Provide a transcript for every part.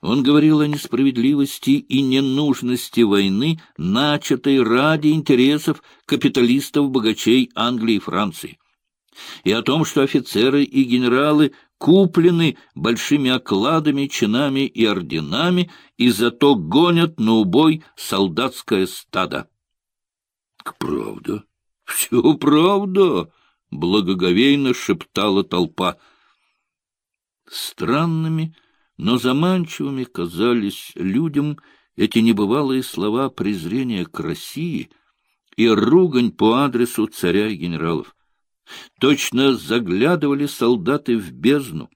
Он говорил о несправедливости и ненужности войны, начатой ради интересов капиталистов-богачей Англии и Франции, и о том, что офицеры и генералы куплены большими окладами, чинами и орденами, и зато гонят на убой солдатское стадо. — Правда, все правда, — благоговейно шептала толпа. Странными, но заманчивыми казались людям эти небывалые слова презрения к России и ругань по адресу царя и генералов. Точно заглядывали солдаты в бездну.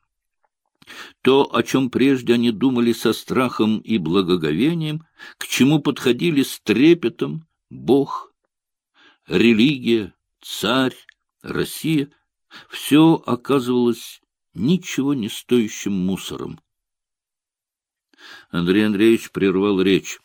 То, о чем прежде они думали со страхом и благоговением, к чему подходили с трепетом Бог, религия, царь, Россия, все оказывалось ничего не стоящим мусором. Андрей Андреевич прервал речь.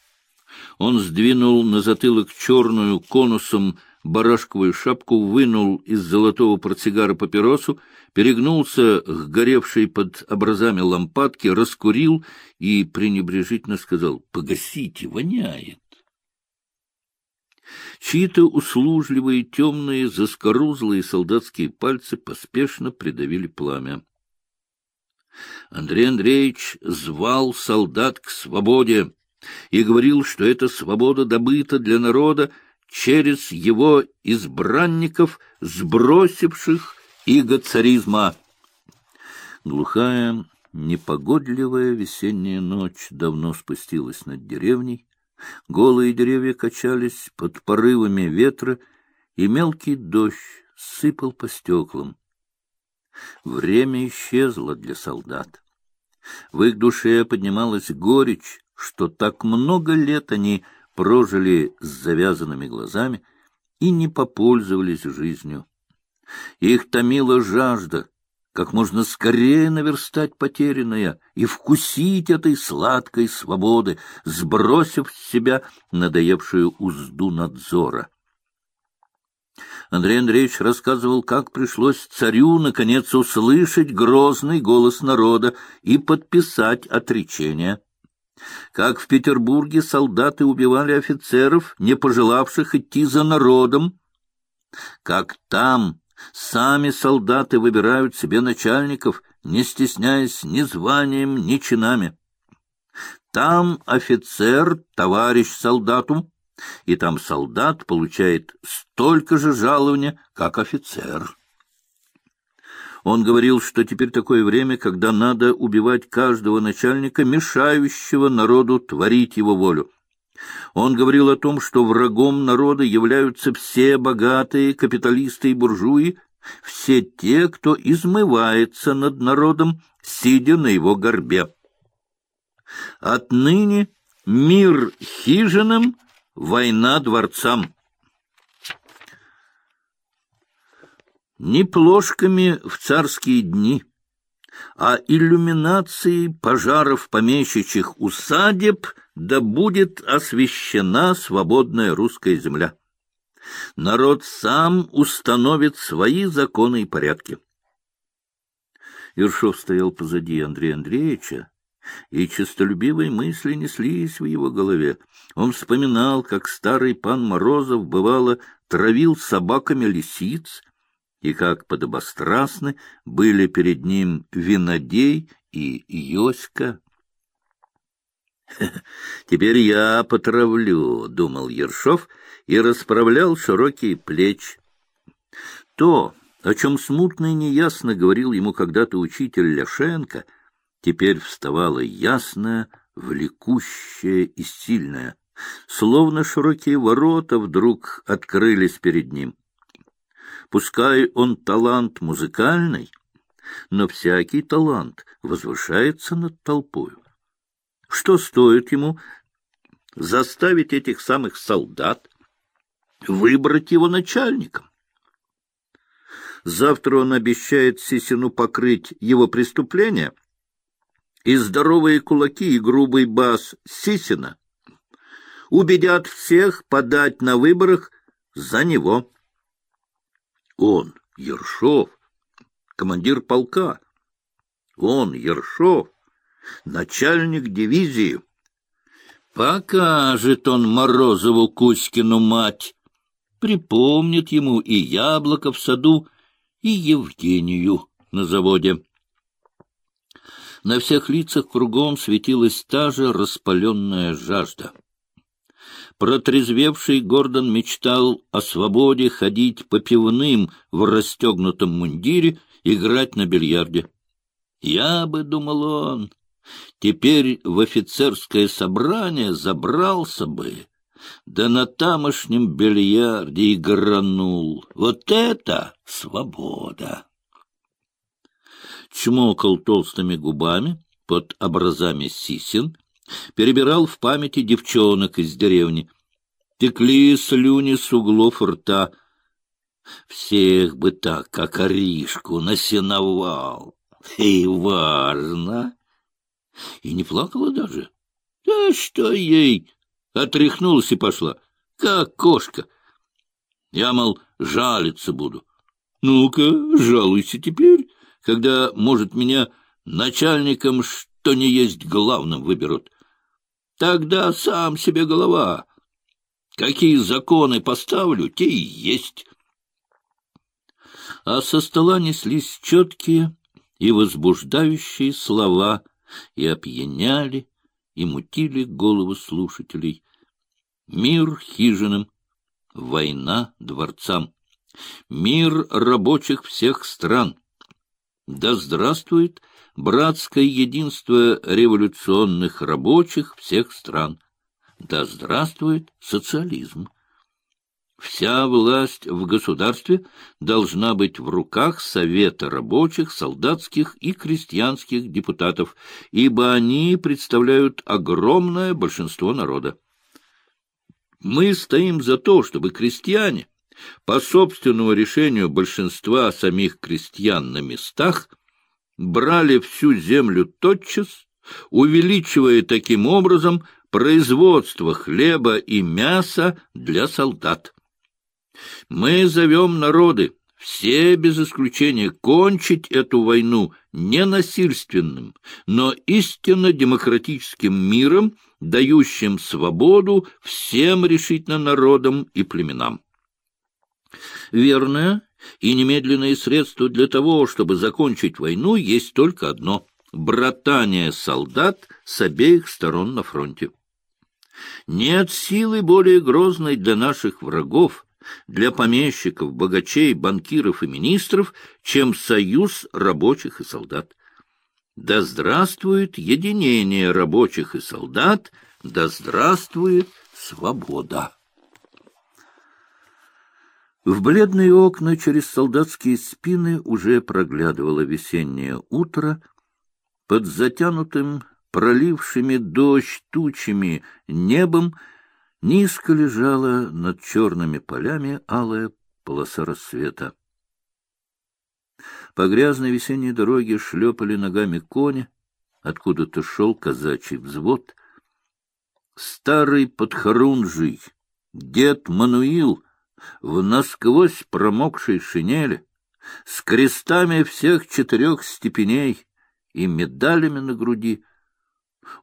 Он сдвинул на затылок черную конусом барашковую шапку, вынул из золотого портсигара папиросу, перегнулся к горевшей под образами лампадки, раскурил и пренебрежительно сказал «Погасите, воняет». Чьи-то услужливые, темные, заскорузлые солдатские пальцы поспешно придавили пламя. Андрей Андреевич звал солдат к свободе и говорил, что эта свобода добыта для народа, через его избранников, сбросивших иго царизма. Глухая, непогодливая весенняя ночь давно спустилась над деревней. Голые деревья качались под порывами ветра, и мелкий дождь сыпал по стеклам. Время исчезло для солдат. В их душе поднималась горечь, что так много лет они прожили с завязанными глазами и не попользовались жизнью. Их томила жажда, как можно скорее наверстать потерянное и вкусить этой сладкой свободы, сбросив с себя надоевшую узду надзора. Андрей Андреевич рассказывал, как пришлось царю наконец услышать грозный голос народа и подписать отречение как в Петербурге солдаты убивали офицеров, не пожелавших идти за народом, как там сами солдаты выбирают себе начальников, не стесняясь ни званием, ни чинами. Там офицер — товарищ солдату, и там солдат получает столько же жалования, как офицер. Он говорил, что теперь такое время, когда надо убивать каждого начальника, мешающего народу творить его волю. Он говорил о том, что врагом народа являются все богатые капиталисты и буржуи, все те, кто измывается над народом, сидя на его горбе. Отныне мир хижинам, война дворцам. не плошками в царские дни, а иллюминацией пожаров помещичьих усадеб да будет освящена свободная русская земля. Народ сам установит свои законы и порядки. Ершов стоял позади Андрея Андреевича, и честолюбивые мысли неслись в его голове. Он вспоминал, как старый пан Морозов, бывало, травил собаками лисиц, и как подобострастны были перед ним винодей и Йоська. «Теперь я потравлю», — думал Ершов и расправлял широкие плечи. То, о чем смутно и неясно говорил ему когда-то учитель Ляшенко, теперь вставало ясное, влекущее и сильное, словно широкие ворота вдруг открылись перед ним. Пускай он талант музыкальный, но всякий талант возвышается над толпою. Что стоит ему заставить этих самых солдат выбрать его начальником? Завтра он обещает Сисину покрыть его преступления, и здоровые кулаки и грубый бас Сисина убедят всех подать на выборах за него. Он, Ершов, командир полка. Он, Ершов, начальник дивизии. Покажет он Морозову Кузькину мать, припомнит ему и яблоко в саду, и Евгению на заводе. На всех лицах кругом светилась та же распаленная жажда. Протрезвевший Гордон мечтал о свободе ходить по пивным в расстегнутом мундире, играть на бильярде. Я бы, думал он, теперь в офицерское собрание забрался бы, да на тамошнем бильярде игранул. Вот это свобода! Чмокал толстыми губами под образами сисен, перебирал в памяти девчонок из деревни. Текли слюни с углов рта. Всех бы так, как Аришку, насеновал. И важно. И не плакала даже. Да что ей? Отряхнулась и пошла. Как кошка. Я, мол, жалиться буду. Ну-ка, жалуйся теперь, когда, может, меня начальником что не есть главным выберут. Тогда сам себе голова. Какие законы поставлю, те и есть. А со стола неслись четкие и возбуждающие слова, и опьяняли, и мутили головы слушателей. Мир хижинам, война дворцам, мир рабочих всех стран. Да здравствует братское единство революционных рабочих всех стран. Да здравствует социализм! Вся власть в государстве должна быть в руках Совета рабочих, солдатских и крестьянских депутатов, ибо они представляют огромное большинство народа. Мы стоим за то, чтобы крестьяне, по собственному решению большинства самих крестьян на местах, брали всю землю тотчас, увеличивая таким образом производство хлеба и мяса для солдат. Мы зовем народы, все без исключения, кончить эту войну не насильственным, но истинно демократическим миром, дающим свободу всем решительно народам и племенам. Верное и немедленное средство для того, чтобы закончить войну, есть только одно — братание солдат с обеих сторон на фронте. Нет силы более грозной для наших врагов, для помещиков, богачей, банкиров и министров, чем союз рабочих и солдат. Да здравствует единение рабочих и солдат, да здравствует свобода! В бледные окна через солдатские спины уже проглядывало весеннее утро. Под затянутым, пролившими дождь тучами небом низко лежала над черными полями алая полоса рассвета. По грязной весенней дороге шлепали ногами кони, откуда-то шел казачий взвод. Старый подхорунжий, дед Мануил — в насквозь промокшей шинели, с крестами всех четырех степеней и медалями на груди,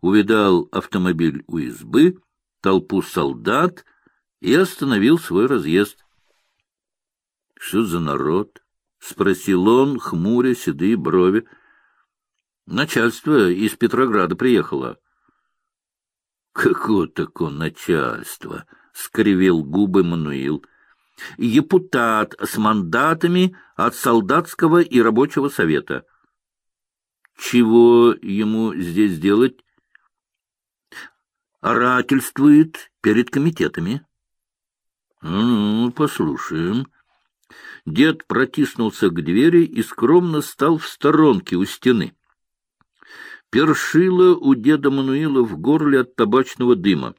увидал автомобиль у избы, толпу солдат и остановил свой разъезд. — Что за народ? — спросил он, хмуря седые брови. — Начальство из Петрограда приехало. — Какое такое начальство? — скривил губы Мануил. — депутат с мандатами от солдатского и рабочего совета. Чего ему здесь делать? Орательствует перед комитетами. Ну, послушаем. Дед протиснулся к двери и скромно стал в сторонке у стены. Першило у деда Мануила в горле от табачного дыма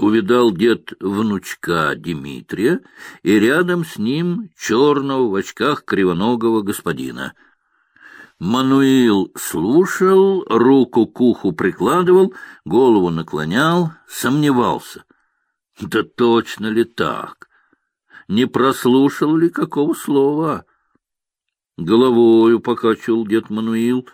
увидал дед внучка Дмитрия и рядом с ним черного в очках кривоногого господина. Мануил слушал, руку к уху прикладывал, голову наклонял, сомневался. Да точно ли так? Не прослушал ли какого слова? Головою покачал дед Мануил.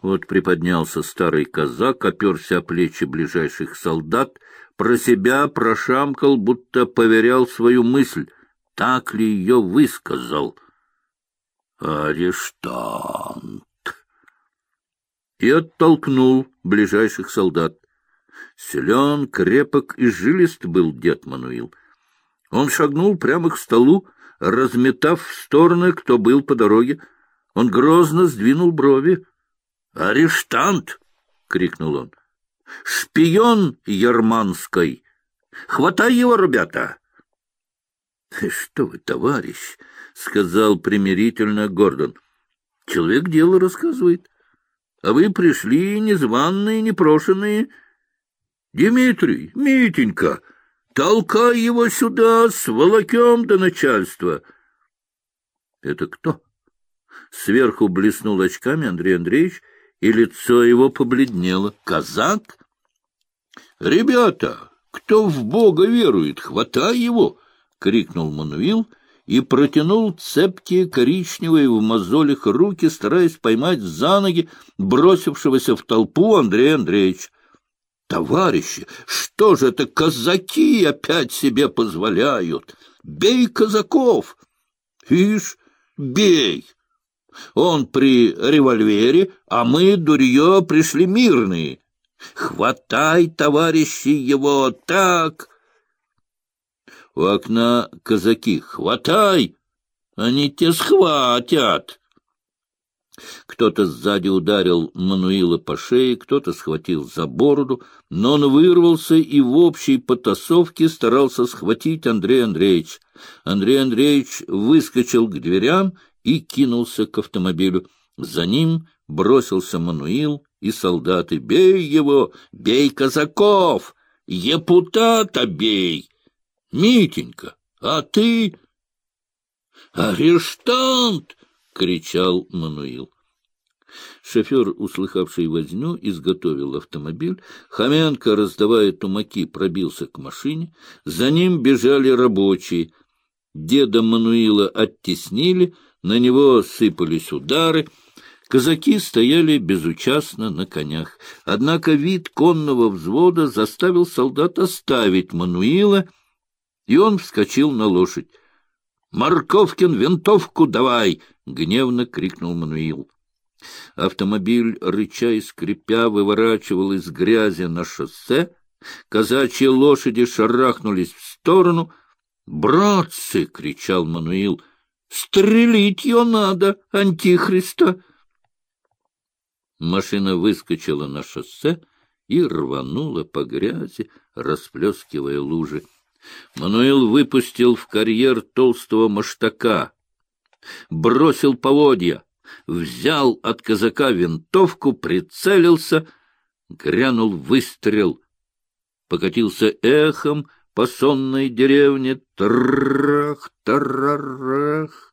Вот приподнялся старый казак, оперся о плечи ближайших солдат, про себя прошамкал, будто поверял свою мысль, так ли ее высказал. «Арештант!» И оттолкнул ближайших солдат. Силен, крепок и жилист был дед Мануил. Он шагнул прямо к столу, разметав в стороны, кто был по дороге. Он грозно сдвинул брови. «Арештант!» — крикнул он. «Шпион Ерманской! Хватай его, ребята!» «Что вы, товарищ!» — сказал примирительно Гордон. «Человек дело рассказывает, а вы пришли незваные, непрошенные. Дмитрий, Митенька, толкай его сюда с волокем до начальства!» «Это кто?» Сверху блеснул очками Андрей Андреевич — и лицо его побледнело. «Казак?» «Ребята, кто в Бога верует, хватай его!» — крикнул Мануил и протянул цепкие коричневые в мозолях руки, стараясь поймать за ноги бросившегося в толпу Андрея Андреевича. «Товарищи, что же это казаки опять себе позволяют? Бей казаков!» «Ишь, бей!» Он при револьвере, а мы, дурье, пришли мирные. Хватай, товарищи, его так! У окна казаки. Хватай! Они те схватят! Кто-то сзади ударил Мануила по шее, кто-то схватил за бороду, но он вырвался и в общей потасовке старался схватить Андрея Андреевич. Андрей Андреевич выскочил к дверям и кинулся к автомобилю. За ним бросился Мануил и солдаты. «Бей его! Бей казаков! Епутата бей! Митенька, а ты...» «Арештант!» — кричал Мануил. Шофер, услыхавший возню, изготовил автомобиль. Хоменко, раздавая тумаки, пробился к машине. За ним бежали рабочие. Деда Мануила оттеснили, на него сыпались удары. Казаки стояли безучастно на конях. Однако вид конного взвода заставил солдат оставить Мануила, и он вскочил на лошадь. «Морковкин, винтовку давай!» — гневно крикнул Мануил. Автомобиль, рыча и скрипя, выворачивал из грязи на шоссе. Казачьи лошади шарахнулись в сторону. «Братцы!» — кричал Мануил — Стрелить ее надо, антихриста! Машина выскочила на шоссе и рванула по грязи, расплескивая лужи. Мануил выпустил в карьер толстого маштака, бросил поводья, взял от казака винтовку, прицелился, грянул выстрел, покатился эхом, по сонной деревне. Трах, тарарах.